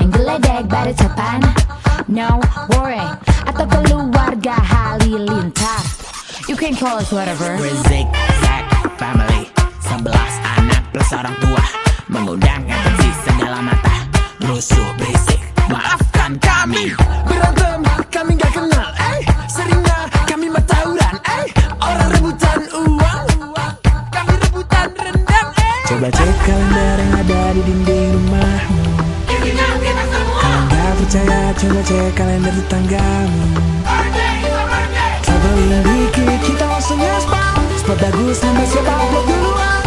Menggeledek pada depan. No worry. Atau keluarga halilintar. You can call us whatever. We're zigzag family. Sebelas anak plus orang tua. Mengundang atensi segala mata. Rusuh berisik Maafkan kami. Berantem kami gak kenal eh. Seringnya kami matauran eh. Orang rebutan uang Kami rebutan rendang eh. Coba cek kalender yang ada di dinding percaya coba cek kalender tetanggamu Traveling dikit kita langsung ngaspa Spot bagus sampai siapa upload duluan.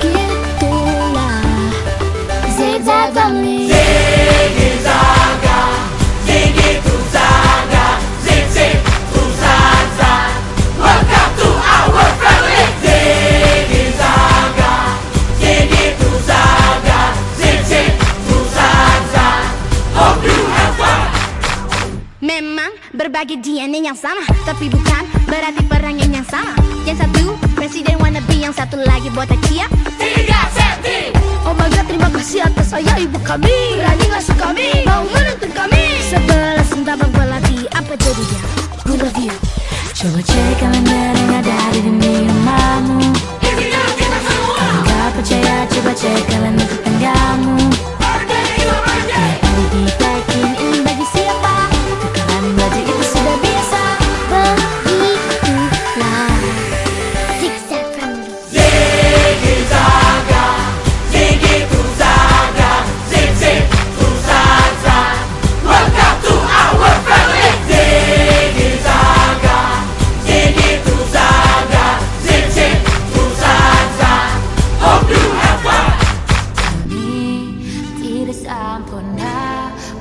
Begitulah. Zigzag Family berbagi DNA yang sama Tapi bukan berarti perangan yang sama. Yang satu presiden wannabe Yang satu lagi botak cia Oh my god terima kasih atas ayah ibu kami. Berani ngasih kami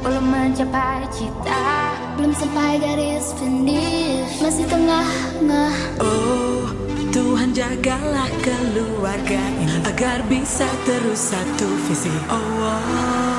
Belum mencapai cita. Belum sampai garis finish. Masih tengah-tengah Oh Tuhan jagalah keluarga ini Agar bisa terus satu visi. Oh, oh.